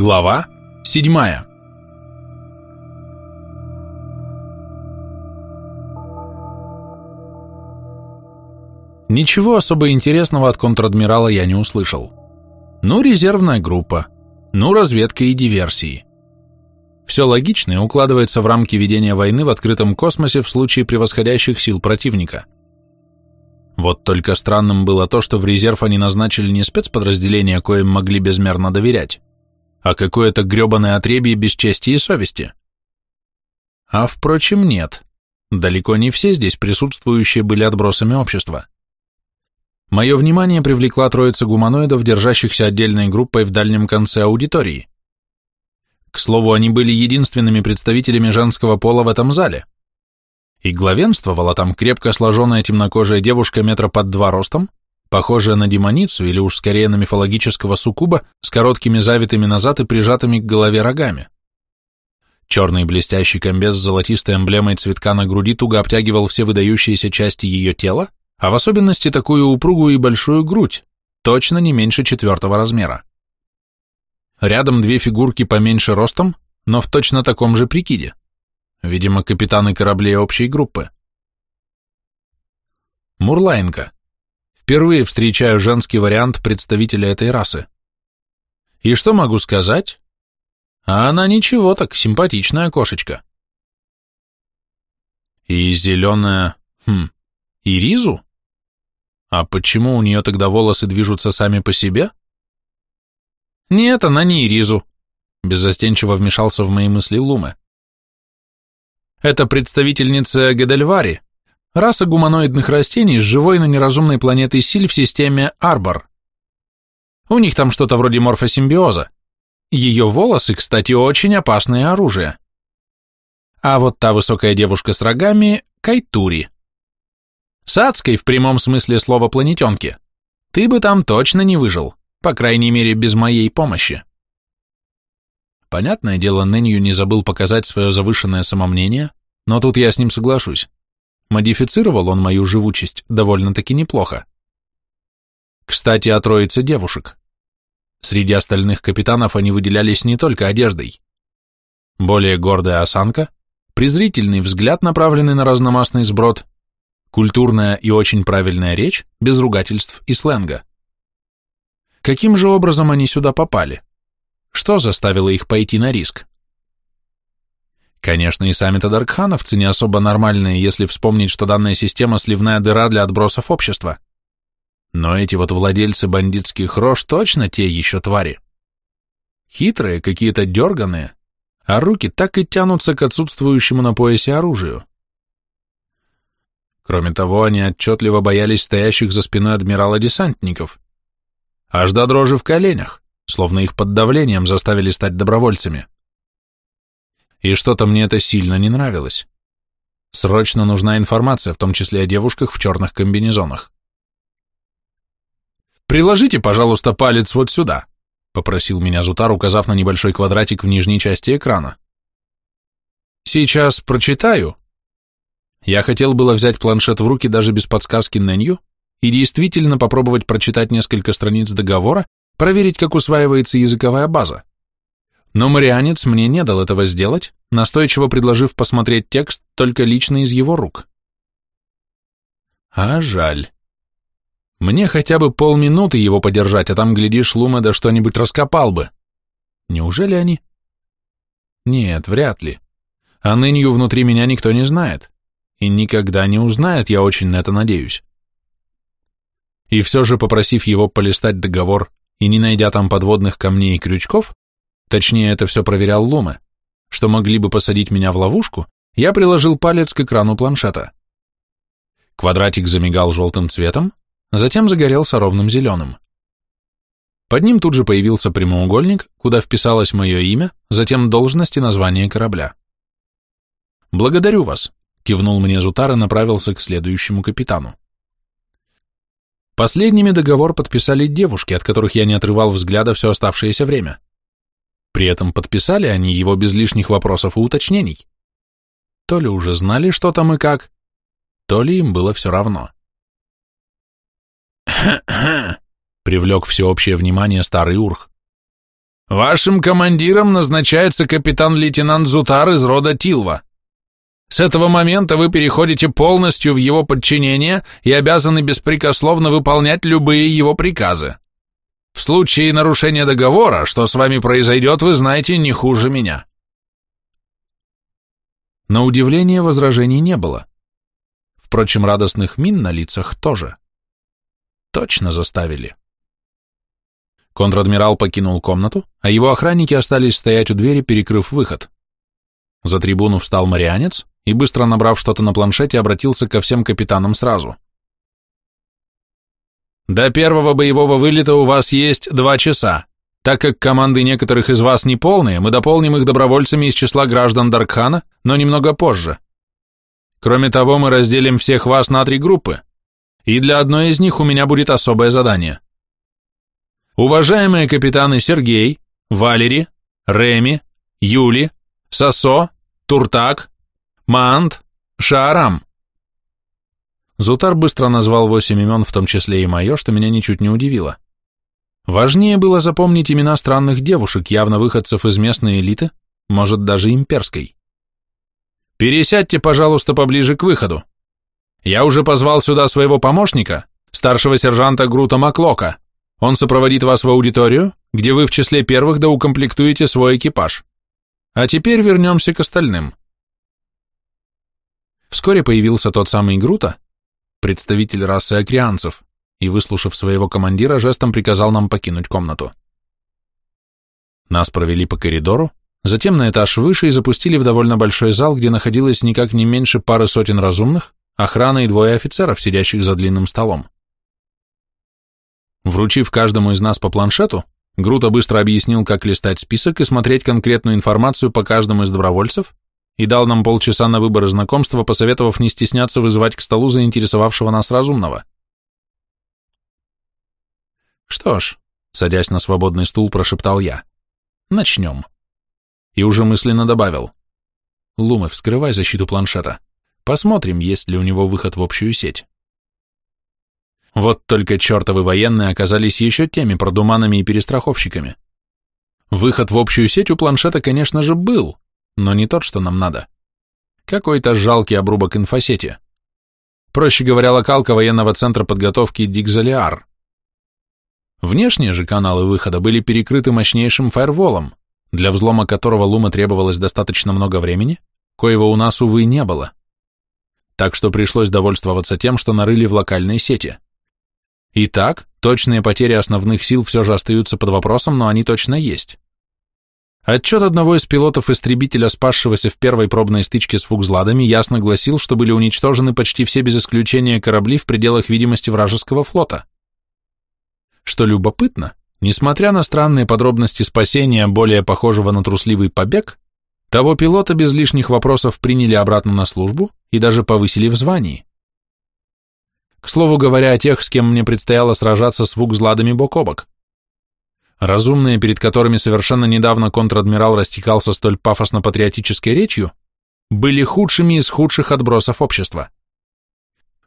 Глава седьмая. Ничего особо интересного от контр-адмирала я не услышал. Ну, резервная группа, ну, разведка и диверсии. Все логично и укладывается в рамки ведения войны в открытом космосе в случае превосходящих сил противника. Вот только странным было то, что в резерв они назначили не спецподразделения, коим могли безмерно доверять, а какое-то гребаное отребье без чести и совести. А впрочем, нет. Далеко не все здесь присутствующие были отбросами общества. Мое внимание привлекла троица гуманоидов, держащихся отдельной группой в дальнем конце аудитории. К слову, они были единственными представителями женского пола в этом зале. И главенствовала там крепко сложенная темнокожая девушка метра под два ростом, похожая на демоницу или уж скорее на мифологического суккуба с короткими завитыми назад и прижатыми к голове рогами. Черный блестящий комбез с золотистой эмблемой цветка на груди туго обтягивал все выдающиеся части ее тела, а в особенности такую упругую и большую грудь, точно не меньше четвертого размера. Рядом две фигурки поменьше ростом, но в точно таком же прикиде. Видимо, капитаны кораблей общей группы. Мурлайнка. Впервые встречаю женский вариант представителя этой расы. И что могу сказать? А она ничего так, симпатичная кошечка. И зеленая... Хм... Иризу? А почему у нее тогда волосы движутся сами по себе? Нет, она не Иризу. Беззастенчиво вмешался в мои мысли Луме. Это представительница Гедельвари, Раса гуманоидных растений с живой, но неразумной планетой Силь в системе Арбор. У них там что-то вроде морфосимбиоза. Ее волосы, кстати, очень опасное оружие. А вот та высокая девушка с рогами – Кайтури. С адской в прямом смысле слова планетенки. Ты бы там точно не выжил, по крайней мере, без моей помощи. Понятное дело, Нэнью не забыл показать свое завышенное самомнение, но тут я с ним соглашусь. Модифицировал он мою живучесть довольно-таки неплохо. Кстати, о троице девушек. Среди остальных капитанов они выделялись не только одеждой. Более гордая осанка, презрительный взгляд, направленный на разномастный сброд, культурная и очень правильная речь, без ругательств и сленга. Каким же образом они сюда попали? Что заставило их пойти на риск? Конечно, и сами-то даркхановцы не особо нормальные, если вспомнить, что данная система сливная дыра для отбросов общества. Но эти вот владельцы бандитских рож точно те еще твари. Хитрые, какие-то дерганые, а руки так и тянутся к отсутствующему на поясе оружию. Кроме того, они отчетливо боялись стоящих за спиной адмирала десантников. Аж до дрожи в коленях, словно их под давлением заставили стать добровольцами и что-то мне это сильно не нравилось. Срочно нужна информация, в том числе о девушках в черных комбинезонах. «Приложите, пожалуйста, палец вот сюда», — попросил меня Зутар, указав на небольшой квадратик в нижней части экрана. «Сейчас прочитаю». Я хотел было взять планшет в руки даже без подсказки Нэнью и действительно попробовать прочитать несколько страниц договора, проверить, как усваивается языковая база. Но марианец мне не дал этого сделать, настойчиво предложив посмотреть текст только лично из его рук. А жаль. Мне хотя бы полминуты его подержать, а там, глядишь, Лумеда что-нибудь раскопал бы. Неужели они? Нет, вряд ли. А нынью внутри меня никто не знает. И никогда не узнает, я очень на это надеюсь. И все же, попросив его полистать договор и не найдя там подводных камней и крючков, Точнее, это все проверял Лума. Что могли бы посадить меня в ловушку, я приложил палец к экрану планшета. Квадратик замигал желтым цветом, затем загорелся ровным зеленым. Под ним тут же появился прямоугольник, куда вписалось мое имя, затем должность и название корабля. «Благодарю вас», — кивнул мне Зутар и направился к следующему капитану. Последними договор подписали девушки, от которых я не отрывал взгляда все оставшееся время. При этом подписали они его без лишних вопросов и уточнений. То ли уже знали, что там и как, то ли им было все равно. привлек всеобщее внимание старый урх. Вашим командиром назначается капитан-лейтенант Зутар из рода Тилва. С этого момента вы переходите полностью в его подчинение и обязаны беспрекословно выполнять любые его приказы. В случае нарушения договора, что с вами произойдет, вы знаете не хуже меня. На удивление возражений не было. Впрочем, радостных мин на лицах тоже. Точно заставили. Контр-адмирал покинул комнату, а его охранники остались стоять у двери, перекрыв выход. За трибуну встал марианец и, быстро набрав что-то на планшете, обратился ко всем капитанам сразу. «До первого боевого вылета у вас есть два часа. Так как команды некоторых из вас не полные, мы дополним их добровольцами из числа граждан Даркхана, но немного позже. Кроме того, мы разделим всех вас на три группы, и для одной из них у меня будет особое задание. Уважаемые капитаны Сергей, Валери, Реми, Юли, Сосо, Туртак, Маант, Шаарам. Зутар быстро назвал восемь имен, в том числе и мое, что меня ничуть не удивило. Важнее было запомнить имена странных девушек, явно выходцев из местной элиты, может, даже имперской. «Пересядьте, пожалуйста, поближе к выходу. Я уже позвал сюда своего помощника, старшего сержанта Грута Маклока. Он сопроводит вас в аудиторию, где вы в числе первых доукомплектуете свой экипаж. А теперь вернемся к остальным». Вскоре появился тот самый Грута, представитель расы акрианцев, и, выслушав своего командира, жестом приказал нам покинуть комнату. Нас провели по коридору, затем на этаж выше и запустили в довольно большой зал, где находилось никак не меньше пары сотен разумных, охрана и двое офицеров, сидящих за длинным столом. Вручив каждому из нас по планшету, Грута быстро объяснил, как листать список и смотреть конкретную информацию по каждому из добровольцев, и дал нам полчаса на выбор и знакомства, посоветовав не стесняться вызывать к столу заинтересовавшего нас разумного. Что ж, садясь на свободный стул, прошептал я. Начнем. И уже мысленно добавил. Лумы, вскрывай защиту планшета. Посмотрим, есть ли у него выход в общую сеть. Вот только чертовы военные оказались еще теми продуманами и перестраховщиками. Выход в общую сеть у планшета, конечно же, был, но не тот, что нам надо. Какой-то жалкий обрубок инфосети. Проще говоря, локалка военного центра подготовки Дикзалиар. Внешние же каналы выхода были перекрыты мощнейшим фаерволом, для взлома которого Лума требовалось достаточно много времени, коего у нас, увы, не было. Так что пришлось довольствоваться тем, что нарыли в локальной сети. Итак, точные потери основных сил все же остаются под вопросом, но они точно есть. Отчет одного из пилотов истребителя, спасшегося в первой пробной стычке с фукзладами, ясно гласил, что были уничтожены почти все без исключения корабли в пределах видимости вражеского флота. Что любопытно, несмотря на странные подробности спасения, более похожего на трусливый побег, того пилота без лишних вопросов приняли обратно на службу и даже повысили в звании. К слову говоря о тех, с кем мне предстояло сражаться с вукзладами бок о бок. Разумные, перед которыми совершенно недавно контр-адмирал растекался столь пафосно-патриотической речью, были худшими из худших отбросов общества.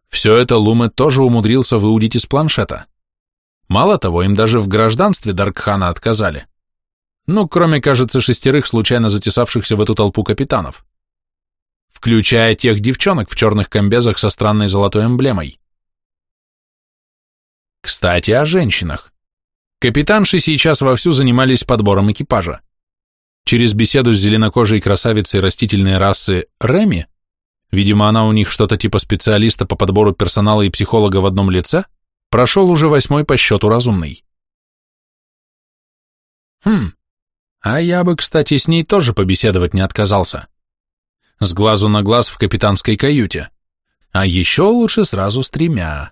Все это Луме тоже умудрился выудить из планшета. Мало того, им даже в гражданстве Даркхана отказали. Ну, кроме, кажется, шестерых случайно затесавшихся в эту толпу капитанов. Включая тех девчонок в черных комбезах со странной золотой эмблемой. Кстати, о женщинах. Капитанши сейчас вовсю занимались подбором экипажа. Через беседу с зеленокожей красавицей растительной расы Реми, видимо, она у них что-то типа специалиста по подбору персонала и психолога в одном лице, прошел уже восьмой по счету разумный. Хм, а я бы, кстати, с ней тоже побеседовать не отказался. С глазу на глаз в капитанской каюте. А еще лучше сразу с тремя.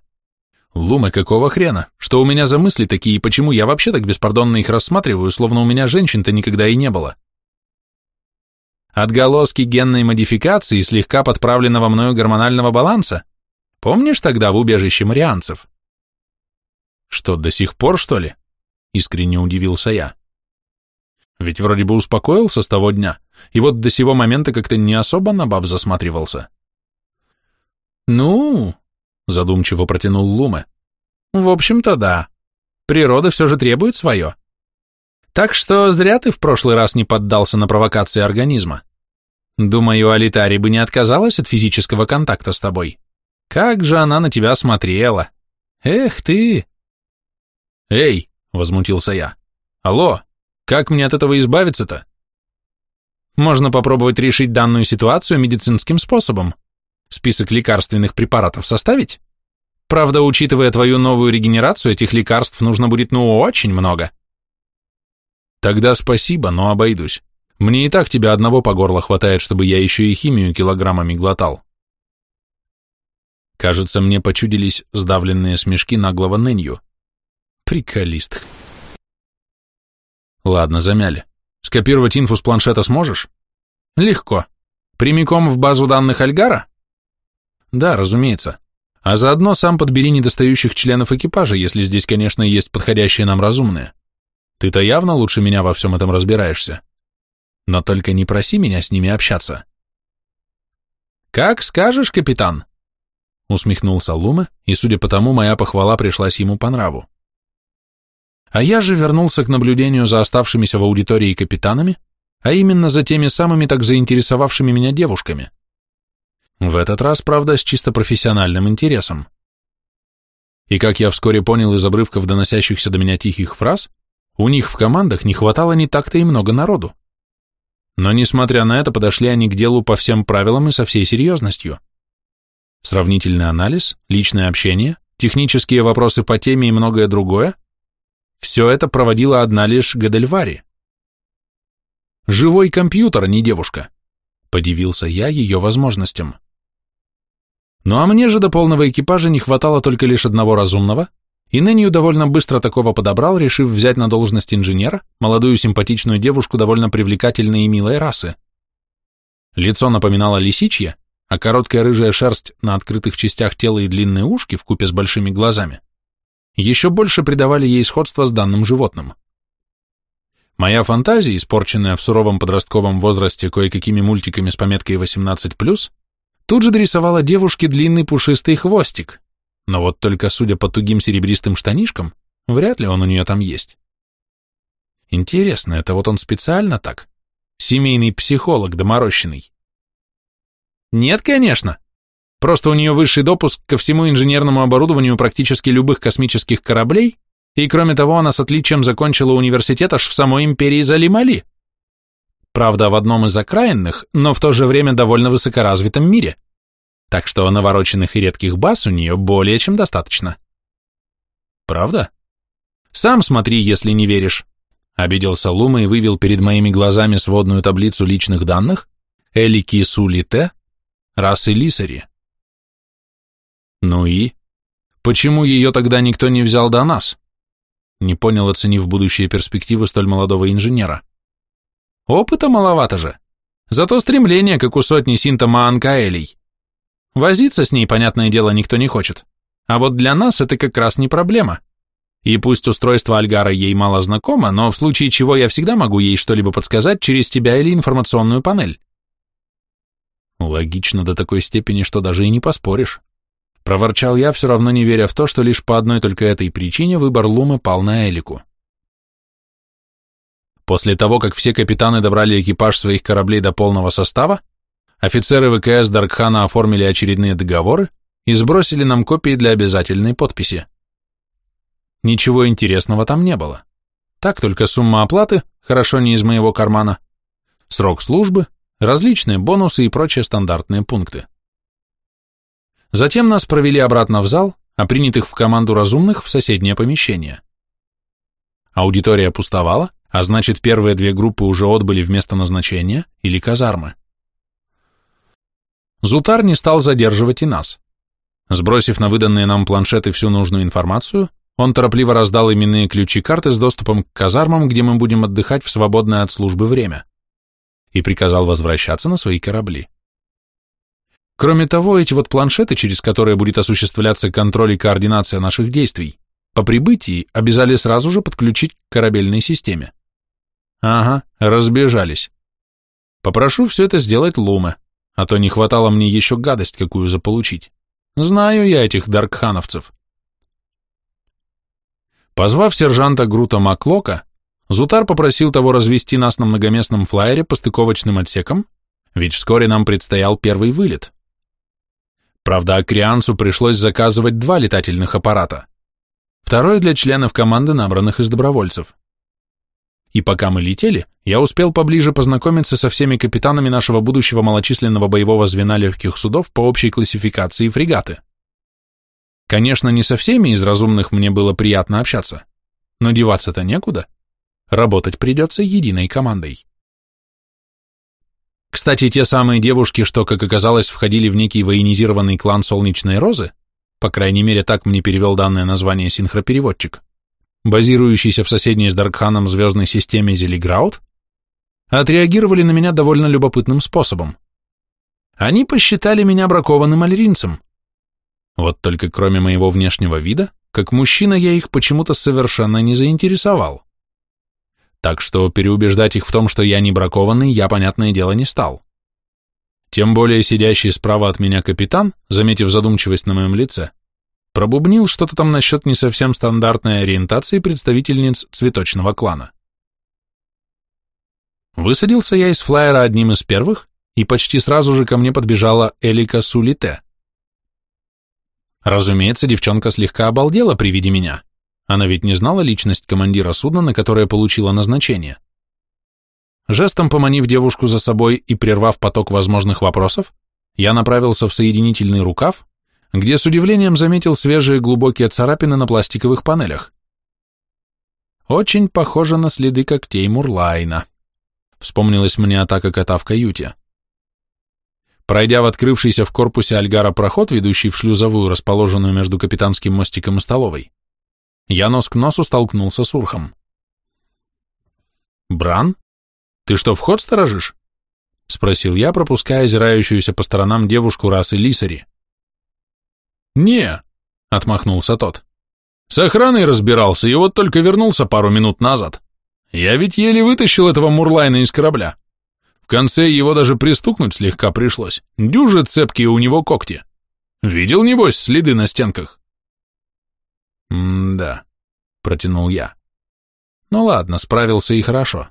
Лумы, какого хрена? Что у меня за мысли такие, и почему я вообще так беспардонно их рассматриваю, словно у меня женщин-то никогда и не было? Отголоски генной модификации слегка подправленного мною гормонального баланса? Помнишь тогда в убежище марианцев? Что, до сих пор, что ли? Искренне удивился я. Ведь вроде бы успокоился с того дня, и вот до сего момента как-то не особо на баб засматривался. Ну, задумчиво протянул Луме. В общем-то, да. Природа все же требует свое. Так что зря ты в прошлый раз не поддался на провокации организма. Думаю, Алитари бы не отказалась от физического контакта с тобой. Как же она на тебя смотрела. Эх ты! Эй, возмутился я. Алло, как мне от этого избавиться-то? Можно попробовать решить данную ситуацию медицинским способом. Список лекарственных препаратов составить? Правда, учитывая твою новую регенерацию, этих лекарств нужно будет ну очень много. Тогда спасибо, но обойдусь. Мне и так тебя одного по горло хватает, чтобы я еще и химию килограммами глотал. Кажется, мне почудились сдавленные смешки наглого Нэнью. Приколист. Ладно, замяли. Скопировать инфу с планшета сможешь? Легко. Прямиком в базу данных Альгара? Да, разумеется. А заодно сам подбери недостающих членов экипажа, если здесь, конечно, есть подходящие нам разумные. Ты-то явно лучше меня во всем этом разбираешься. Но только не проси меня с ними общаться. Как скажешь, капитан. Усмехнулся Лума, и, судя по тому, моя похвала пришлась ему по нраву. А я же вернулся к наблюдению за оставшимися в аудитории капитанами, а именно за теми самыми так заинтересовавшими меня девушками. В этот раз, правда, с чисто профессиональным интересом. И как я вскоре понял из обрывков доносящихся до меня тихих фраз, у них в командах не хватало не так-то и много народу. Но, несмотря на это, подошли они к делу по всем правилам и со всей серьезностью. Сравнительный анализ, личное общение, технические вопросы по теме и многое другое – все это проводила одна лишь Гадельвари. «Живой компьютер, а не девушка», – подивился я ее возможностям. Ну а мне же до полного экипажа не хватало только лишь одного разумного, и Нэнью довольно быстро такого подобрал, решив взять на должность инженера молодую симпатичную девушку довольно привлекательной и милой расы. Лицо напоминало лисичье, а короткая рыжая шерсть на открытых частях тела и длинные ушки в купе с большими глазами еще больше придавали ей сходство с данным животным. Моя фантазия, испорченная в суровом подростковом возрасте кое-какими мультиками с пометкой 18+, тут же дорисовала девушке длинный пушистый хвостик, но вот только судя по тугим серебристым штанишкам, вряд ли он у нее там есть. Интересно, это вот он специально так? Семейный психолог доморощенный? Нет, конечно. Просто у нее высший допуск ко всему инженерному оборудованию практически любых космических кораблей, и кроме того, она с отличием закончила университет аж в самой империи Залимали. Правда, в одном из окраинных, но в то же время довольно высокоразвитом мире – так что навороченных и редких баз у нее более чем достаточно. Правда? Сам смотри, если не веришь. Обиделся Лума и вывел перед моими глазами сводную таблицу личных данных Элики Сулите, расы Лисари. Ну и? Почему ее тогда никто не взял до нас? Не понял, оценив будущие перспективы столь молодого инженера. Опыта маловато же. Зато стремление, как у сотни Синтома Анкаэлей. Возиться с ней, понятное дело, никто не хочет. А вот для нас это как раз не проблема. И пусть устройство Альгара ей мало знакомо, но в случае чего я всегда могу ей что-либо подсказать через тебя или информационную панель. Логично до такой степени, что даже и не поспоришь. Проворчал я, все равно не веря в то, что лишь по одной только этой причине выбор Лумы пал на Элику. После того, как все капитаны добрали экипаж своих кораблей до полного состава, офицеры ВКС Даркхана оформили очередные договоры и сбросили нам копии для обязательной подписи. Ничего интересного там не было. Так только сумма оплаты, хорошо не из моего кармана, срок службы, различные бонусы и прочие стандартные пункты. Затем нас провели обратно в зал, а принятых в команду разумных в соседнее помещение. Аудитория пустовала, а значит первые две группы уже отбыли в место назначения или казармы. Зутар не стал задерживать и нас. Сбросив на выданные нам планшеты всю нужную информацию, он торопливо раздал именные ключи карты с доступом к казармам, где мы будем отдыхать в свободное от службы время, и приказал возвращаться на свои корабли. Кроме того, эти вот планшеты, через которые будет осуществляться контроль и координация наших действий, по прибытии обязали сразу же подключить к корабельной системе. Ага, разбежались. Попрошу все это сделать Луме, а то не хватало мне еще гадость какую заполучить. Знаю я этих даркхановцев. Позвав сержанта Грута Маклока, Зутар попросил того развести нас на многоместном флайере по стыковочным отсекам, ведь вскоре нам предстоял первый вылет. Правда, Акриансу пришлось заказывать два летательных аппарата. Второй для членов команды, набранных из добровольцев. И пока мы летели, я успел поближе познакомиться со всеми капитанами нашего будущего малочисленного боевого звена легких судов по общей классификации фрегаты. Конечно, не со всеми из разумных мне было приятно общаться, но деваться-то некуда. Работать придется единой командой. Кстати, те самые девушки, что, как оказалось, входили в некий военизированный клан Солнечной Розы, по крайней мере, так мне перевел данное название синхропереводчик, базирующийся в соседней с Даркханом звездной системе Зелиграут, отреагировали на меня довольно любопытным способом. Они посчитали меня бракованным альринцем. Вот только кроме моего внешнего вида, как мужчина я их почему-то совершенно не заинтересовал. Так что переубеждать их в том, что я не бракованный, я, понятное дело, не стал. Тем более сидящий справа от меня капитан, заметив задумчивость на моем лице, пробубнил что-то там насчет не совсем стандартной ориентации представительниц цветочного клана. Высадился я из флайера одним из первых, и почти сразу же ко мне подбежала Элика Сулите. Разумеется, девчонка слегка обалдела при виде меня. Она ведь не знала личность командира судна, на которое получила назначение. Жестом поманив девушку за собой и прервав поток возможных вопросов, я направился в соединительный рукав, где с удивлением заметил свежие глубокие царапины на пластиковых панелях. Очень похоже на следы когтей Мурлайна. Вспомнилась мне атака кота в каюте. Пройдя в открывшийся в корпусе Альгара проход, ведущий в шлюзовую, расположенную между капитанским мостиком и столовой, я нос к носу столкнулся с Урхом. «Бран, ты что, вход сторожишь?» — спросил я, пропуская озирающуюся по сторонам девушку расы Лисари. «Не», — отмахнулся тот. «С охраной разбирался, и вот только вернулся пару минут назад. Я ведь еле вытащил этого Мурлайна из корабля. В конце его даже пристукнуть слегка пришлось. Дюжи цепкие у него когти. Видел, небось, следы на стенках?» «М-да», — протянул я. «Ну ладно, справился и хорошо.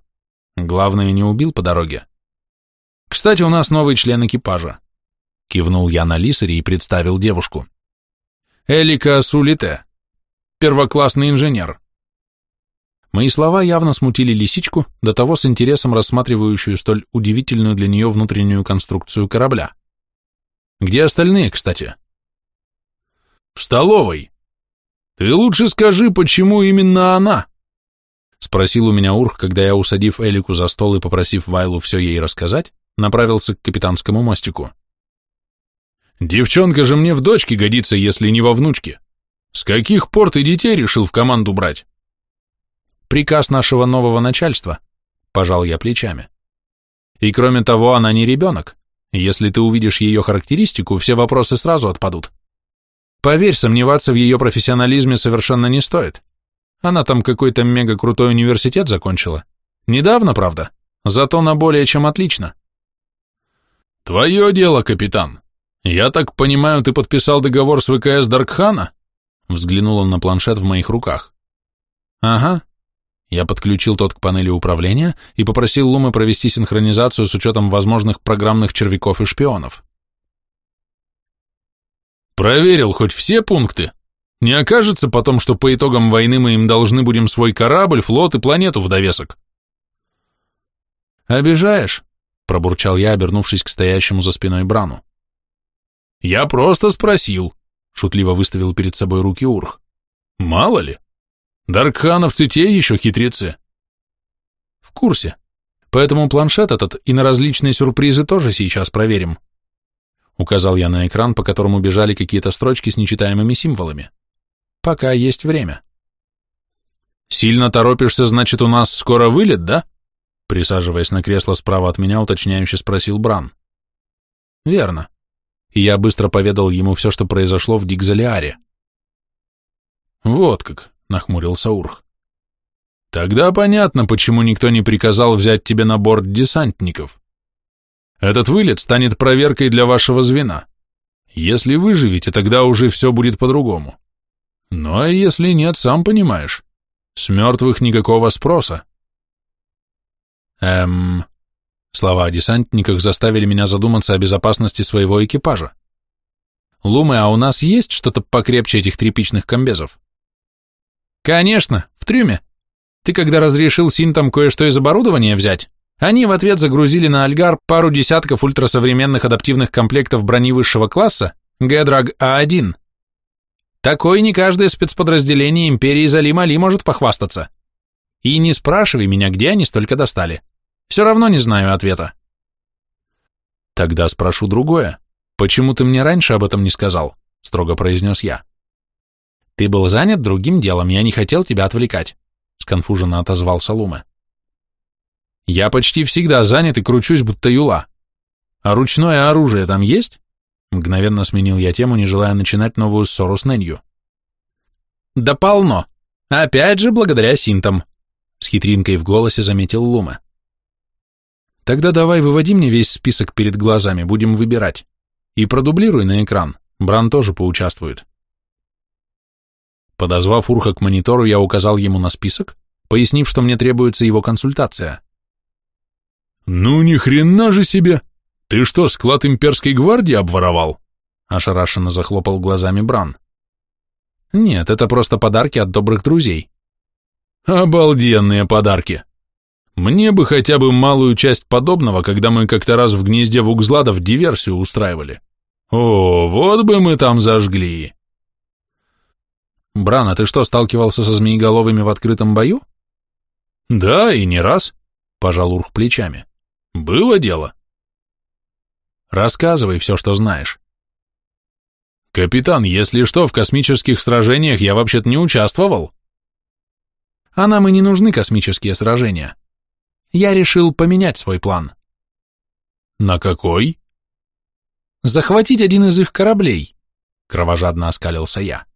Главное, не убил по дороге. Кстати, у нас новый член экипажа». Кивнул я на Лисари и представил девушку. «Элика Сулите, первоклассный инженер». Мои слова явно смутили лисичку, до того с интересом рассматривающую столь удивительную для нее внутреннюю конструкцию корабля. «Где остальные, кстати?» «В столовой», «Ты лучше скажи, почему именно она?» Спросил у меня Урх, когда я, усадив Элику за стол и попросив Вайлу все ей рассказать, направился к капитанскому мостику. «Девчонка же мне в дочке годится, если не во внучке. С каких пор ты детей решил в команду брать?» «Приказ нашего нового начальства», — пожал я плечами. «И кроме того, она не ребенок. Если ты увидишь ее характеристику, все вопросы сразу отпадут. Поверь, сомневаться в ее профессионализме совершенно не стоит. Она там какой-то мега-крутой университет закончила. Недавно, правда, зато на более чем отлично. Твое дело, капитан. Я так понимаю, ты подписал договор с ВКС Даркхана? Взглянул он на планшет в моих руках. Ага. Я подключил тот к панели управления и попросил Лумы провести синхронизацию с учетом возможных программных червяков и шпионов. Проверил хоть все пункты. Не окажется потом, что по итогам войны мы им должны будем свой корабль, флот и планету в довесок. Обижаешь, пробурчал я, обернувшись к стоящему за спиной Брану. Я просто спросил, шутливо выставил перед собой руки Урх. Мало ли. Даркхановцы те еще хитрецы. В курсе. Поэтому планшет этот и на различные сюрпризы тоже сейчас проверим. Указал я на экран, по которому бежали какие-то строчки с нечитаемыми символами. Пока есть время. Сильно торопишься, значит, у нас скоро вылет, да? Присаживаясь на кресло справа от меня, уточняюще спросил Бран. Верно. И я быстро поведал ему все, что произошло в Дигзалиаре. Вот как, нахмурился Урх. Тогда понятно, почему никто не приказал взять тебя на борт десантников. Этот вылет станет проверкой для вашего звена. Если выживете, тогда уже все будет по-другому. Ну а если нет, сам понимаешь, с мертвых никакого спроса. Эм... Слова о десантниках заставили меня задуматься о безопасности своего экипажа. Лумы, а у нас есть что-то покрепче этих тряпичных комбезов? Конечно, в трюме. Ты когда разрешил синтам кое-что из оборудования взять, они в ответ загрузили на Альгар пару десятков ультрасовременных адаптивных комплектов брони высшего класса Гэдраг А1. Такой не каждое спецподразделение Империи Залим-Али может похвастаться. И не спрашивай меня, где они столько достали. Все равно не знаю ответа. Тогда спрошу другое. Почему ты мне раньше об этом не сказал? Строго произнес я. Ты был занят другим делом, я не хотел тебя отвлекать, сконфуженно отозвался Лума. Я почти всегда занят и кручусь, будто юла. А ручное оружие там есть? Мгновенно сменил я тему, не желая начинать новую ссору с Нэнью. Да полно. Опять же, благодаря синтам. С хитринкой в голосе заметил Лума. Тогда давай выводи мне весь список перед глазами, будем выбирать. И продублируй на экран. Бран тоже поучаствует. Подозвав Урха к монитору, я указал ему на список, пояснив, что мне требуется его консультация. «Ну ни хрена же себе! Ты что, склад имперской гвардии обворовал?» Ошарашенно захлопал глазами Бран. «Нет, это просто подарки от добрых друзей». «Обалденные подарки! Мне бы хотя бы малую часть подобного, когда мы как-то раз в гнезде Вукзладов диверсию устраивали. О, вот бы мы там зажгли!» «Бран, а ты что, сталкивался со змееголовыми в открытом бою?» «Да, и не раз», — пожал Урх плечами. Было дело. Рассказывай все, что знаешь. Капитан, если что, в космических сражениях я вообще-то не участвовал. А нам и не нужны космические сражения. Я решил поменять свой план. На какой? Захватить один из их кораблей, кровожадно оскалился я.